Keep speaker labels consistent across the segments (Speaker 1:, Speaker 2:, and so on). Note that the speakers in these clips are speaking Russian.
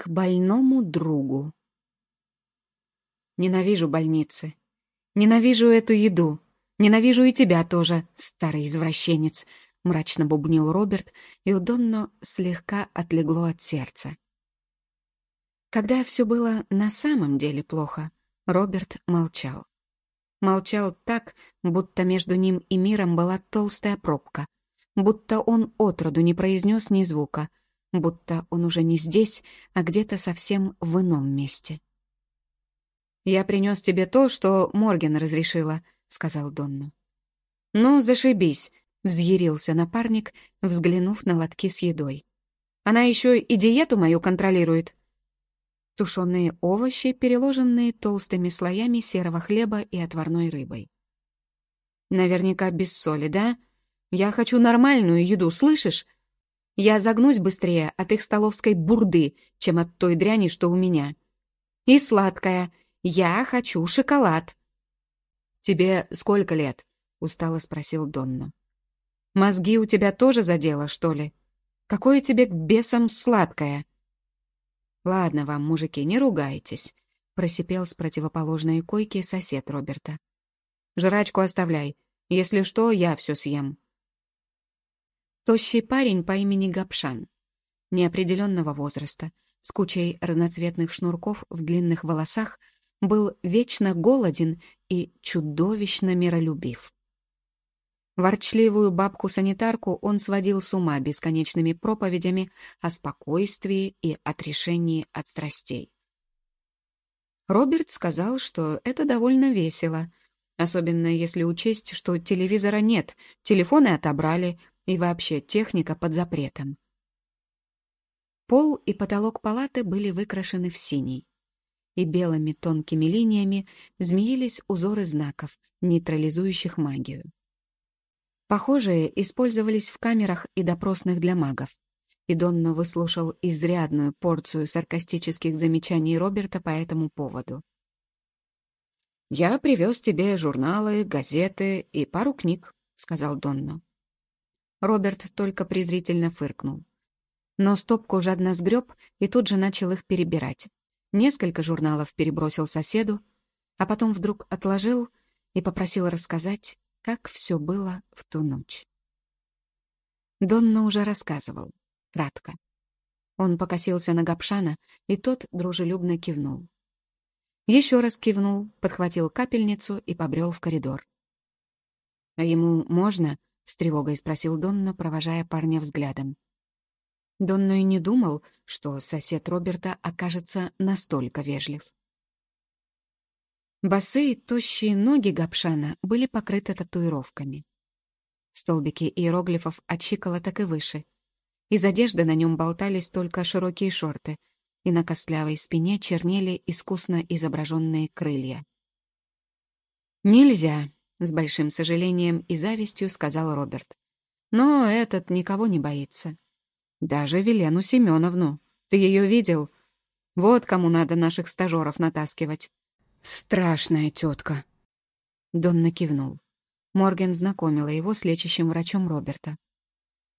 Speaker 1: К больному другу. Ненавижу больницы. Ненавижу эту еду. Ненавижу и тебя тоже, старый извращенец, мрачно бубнил Роберт, и у Донно слегка отлегло от сердца. Когда все было на самом деле плохо, Роберт молчал. Молчал так, будто между ним и миром была толстая пробка, будто он отроду не произнес ни звука, будто он уже не здесь, а где-то совсем в ином месте. «Я принес тебе то, что Морген разрешила», — сказал Донну. «Ну, зашибись», — взъярился напарник, взглянув на лотки с едой. «Она еще и диету мою контролирует». Тушеные овощи, переложенные толстыми слоями серого хлеба и отварной рыбой. «Наверняка без соли, да? Я хочу нормальную еду, слышишь? Я загнусь быстрее от их столовской бурды, чем от той дряни, что у меня. И сладкая. Я хочу шоколад. «Тебе сколько лет?» — устало спросил Донна. «Мозги у тебя тоже задело, что ли? Какое тебе к бесам сладкое?» «Ладно вам, мужики, не ругайтесь», — просипел с противоположной койки сосед Роберта. «Жрачку оставляй. Если что, я все съем». Тощий парень по имени Гапшан, неопределенного возраста, с кучей разноцветных шнурков в длинных волосах, был вечно голоден и чудовищно миролюбив. Ворчливую бабку-санитарку он сводил с ума бесконечными проповедями о спокойствии и отрешении от страстей. Роберт сказал, что это довольно весело, особенно если учесть, что телевизора нет, телефоны отобрали, и вообще техника под запретом. Пол и потолок палаты были выкрашены в синий, и белыми тонкими линиями змеились узоры знаков, нейтрализующих магию. Похожие использовались в камерах и допросных для магов, и Донно выслушал изрядную порцию саркастических замечаний Роберта по этому поводу. «Я привез тебе журналы, газеты и пару книг», — сказал Донно. Роберт только презрительно фыркнул. Но стопку жадно сгреб и тут же начал их перебирать. Несколько журналов перебросил соседу, а потом вдруг отложил и попросил рассказать, как все было в ту ночь. Донна уже рассказывал, кратко. Он покосился на Гапшана, и тот дружелюбно кивнул. Еще раз кивнул, подхватил капельницу и побрел в коридор. «А ему можно?» — с тревогой спросил Донна, провожая парня взглядом. Донно и не думал, что сосед Роберта окажется настолько вежлив. Босые, тощие ноги Гапшана были покрыты татуировками. Столбики иероглифов от щиколоток и выше. Из одежды на нем болтались только широкие шорты, и на костлявой спине чернели искусно изображенные крылья. «Нельзя», — с большим сожалением и завистью сказал Роберт. «Но этот никого не боится. Даже Велену Семеновну. Ты ее видел? Вот кому надо наших стажеров натаскивать. Страшная тетка. Донна кивнул. Морген знакомила его с лечащим врачом Роберта.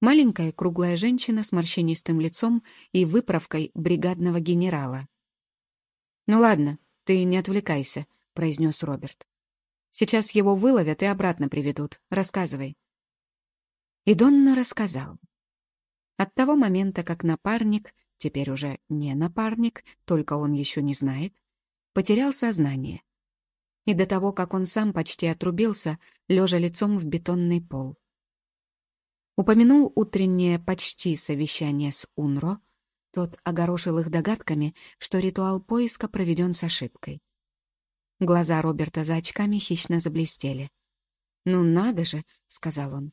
Speaker 1: Маленькая круглая женщина с морщинистым лицом и выправкой бригадного генерала. «Ну ладно, ты не отвлекайся», — произнес Роберт. «Сейчас его выловят и обратно приведут. Рассказывай». И Донна рассказал. От того момента, как напарник, теперь уже не напарник, только он еще не знает, потерял сознание. И до того, как он сам почти отрубился, лежа лицом в бетонный пол. Упомянул утреннее почти совещание с Унро, тот огорошил их догадками, что ритуал поиска проведен с ошибкой. Глаза Роберта за очками хищно заблестели. «Ну надо же», — сказал он.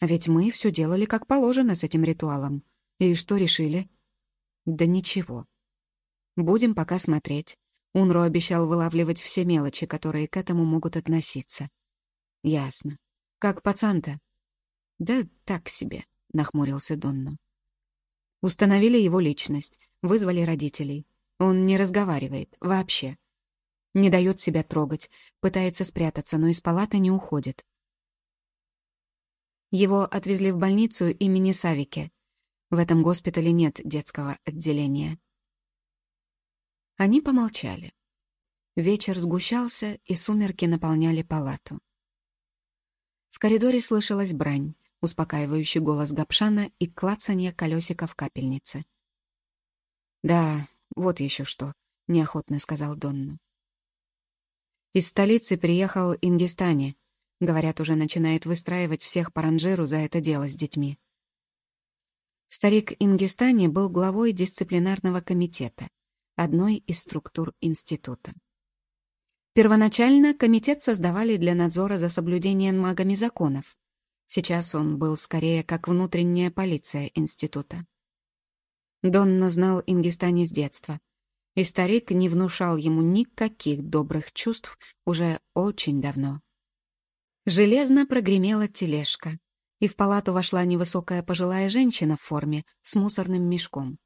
Speaker 1: А ведь мы все делали как положено с этим ритуалом. И что решили? Да ничего. Будем пока смотреть. Унро обещал вылавливать все мелочи, которые к этому могут относиться. Ясно. Как пацан-то? Да так себе, нахмурился Донно. Установили его личность, вызвали родителей. Он не разговаривает, вообще. Не дает себя трогать, пытается спрятаться, но из палаты не уходит. Его отвезли в больницу имени Савики. В этом госпитале нет детского отделения. Они помолчали. Вечер сгущался, и сумерки наполняли палату. В коридоре слышалась брань, успокаивающий голос Гапшана и клацанье колесика в капельнице. «Да, вот еще что», — неохотно сказал Донну. «Из столицы приехал Ингистани. Говорят, уже начинает выстраивать всех по ранжиру за это дело с детьми». Старик Ингистани был главой дисциплинарного комитета, одной из структур института. Первоначально комитет создавали для надзора за соблюдением магами законов. Сейчас он был скорее как внутренняя полиция института. Донно знал Ингистани с детства, и старик не внушал ему никаких добрых чувств уже очень давно. Железно прогремела тележка, и в палату вошла невысокая пожилая женщина в форме с мусорным мешком.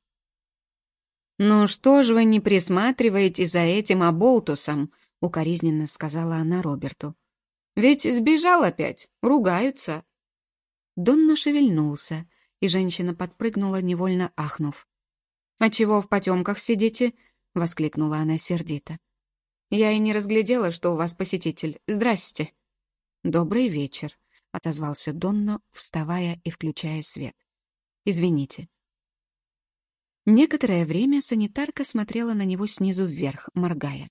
Speaker 1: «Ну что ж вы не присматриваете за этим оболтусом?» — укоризненно сказала она Роберту. «Ведь сбежал опять, ругаются». Донно шевельнулся, и женщина подпрыгнула, невольно ахнув. «А чего в потемках сидите?» — воскликнула она сердито. «Я и не разглядела, что у вас посетитель. Здрасте». «Добрый вечер», — отозвался Донно, вставая и включая свет. «Извините». Некоторое время санитарка смотрела на него снизу вверх, моргая.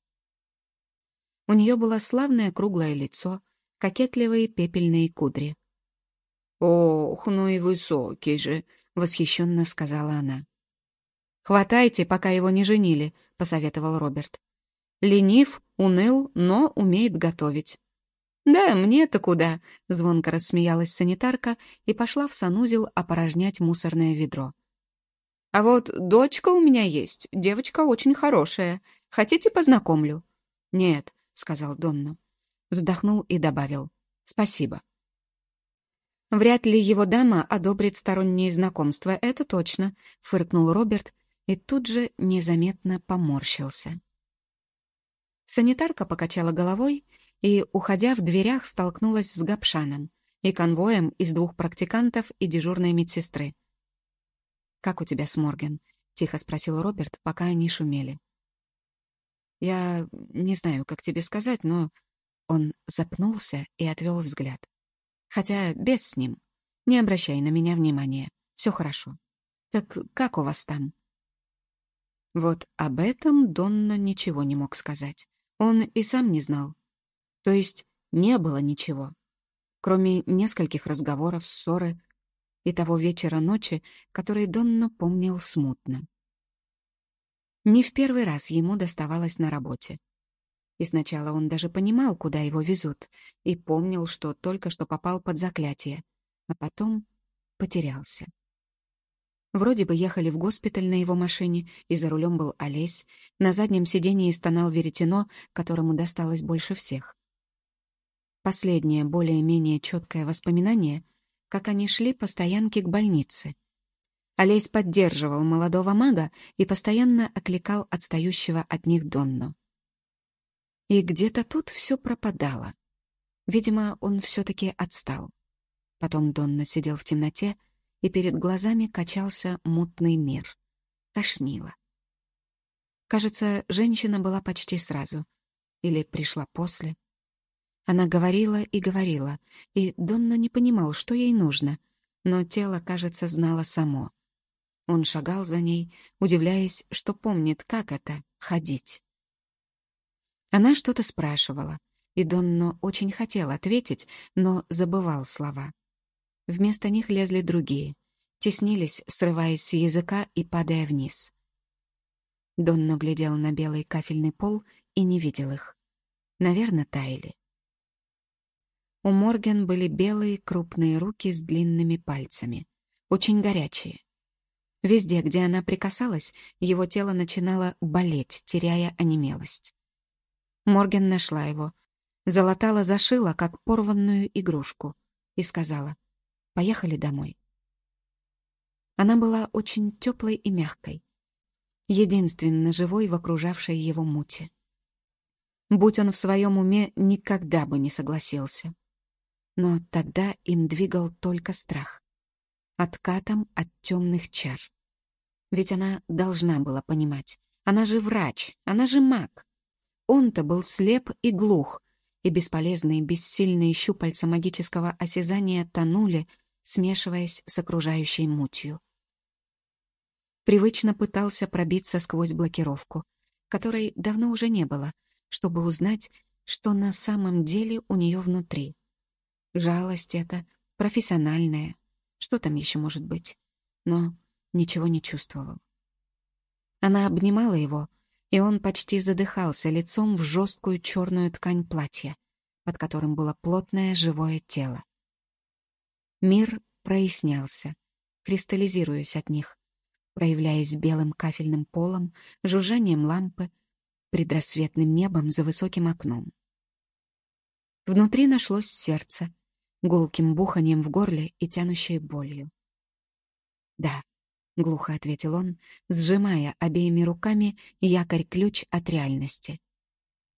Speaker 1: У нее было славное круглое лицо, кокетливые пепельные кудри. «Ох, ну и высокий же!» — восхищенно сказала она. «Хватайте, пока его не женили», — посоветовал Роберт. «Ленив, уныл, но умеет готовить». «Да, мне-то куда?» — звонко рассмеялась санитарка и пошла в санузел опорожнять мусорное ведро. «А вот дочка у меня есть, девочка очень хорошая. Хотите, познакомлю?» «Нет», — сказал Донну. Вздохнул и добавил. «Спасибо». «Вряд ли его дама одобрит сторонние знакомства, это точно», — фыркнул Роберт и тут же незаметно поморщился. Санитарка покачала головой и, уходя в дверях, столкнулась с Гапшаном и конвоем из двух практикантов и дежурной медсестры. «Как у тебя с Морген?» — тихо спросил Роберт, пока они шумели. «Я не знаю, как тебе сказать, но...» Он запнулся и отвел взгляд. «Хотя без с ним. Не обращай на меня внимания. Все хорошо. Так как у вас там?» Вот об этом Донно ничего не мог сказать. Он и сам не знал. То есть не было ничего. Кроме нескольких разговоров, ссоры и того вечера-ночи, который Донно помнил смутно. Не в первый раз ему доставалось на работе. И сначала он даже понимал, куда его везут, и помнил, что только что попал под заклятие, а потом потерялся. Вроде бы ехали в госпиталь на его машине, и за рулем был Олесь, на заднем сидении стонал Веретено, которому досталось больше всех. Последнее, более-менее четкое воспоминание, как они шли по стоянке к больнице. Олесь поддерживал молодого мага и постоянно окликал отстающего от них Донну. И где-то тут все пропадало. Видимо, он все-таки отстал. Потом Донна сидел в темноте, и перед глазами качался мутный мир. Тошнило. Кажется, женщина была почти сразу. Или пришла после. Она говорила и говорила, и Донно не понимал, что ей нужно, но тело, кажется, знало само. Он шагал за ней, удивляясь, что помнит, как это — ходить. Она что-то спрашивала, и Донно очень хотел ответить, но забывал слова. Вместо них лезли другие, теснились, срываясь с языка и падая вниз. Донно глядел на белый кафельный пол и не видел их. Наверное, таяли. У Морген были белые крупные руки с длинными пальцами, очень горячие. Везде, где она прикасалась, его тело начинало болеть, теряя онемелость. Морген нашла его, залатала зашила, как порванную игрушку, и сказала — Поехали домой. Она была очень теплой и мягкой, единственно живой в окружавшей его муте. Будь он в своем уме, никогда бы не согласился. Но тогда им двигал только страх. Откатом от темных чар. Ведь она должна была понимать, Она же врач, она же маг. Он-то был слеп и глух, и бесполезные, бессильные щупальца магического осязания тонули, смешиваясь с окружающей мутью. Привычно пытался пробиться сквозь блокировку, которой давно уже не было, чтобы узнать, что на самом деле у нее внутри. Жалость это, профессиональная, что там еще может быть, но ничего не чувствовал. Она обнимала его, и он почти задыхался лицом в жесткую черную ткань платья, под которым было плотное живое тело. Мир прояснялся, кристаллизируясь от них, проявляясь белым кафельным полом, жужжанием лампы, предрассветным небом за высоким окном. Внутри нашлось сердце, гулким буханием в горле и тянущей болью. «Да», — глухо ответил он, сжимая обеими руками якорь-ключ от реальности.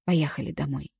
Speaker 1: «Поехали домой».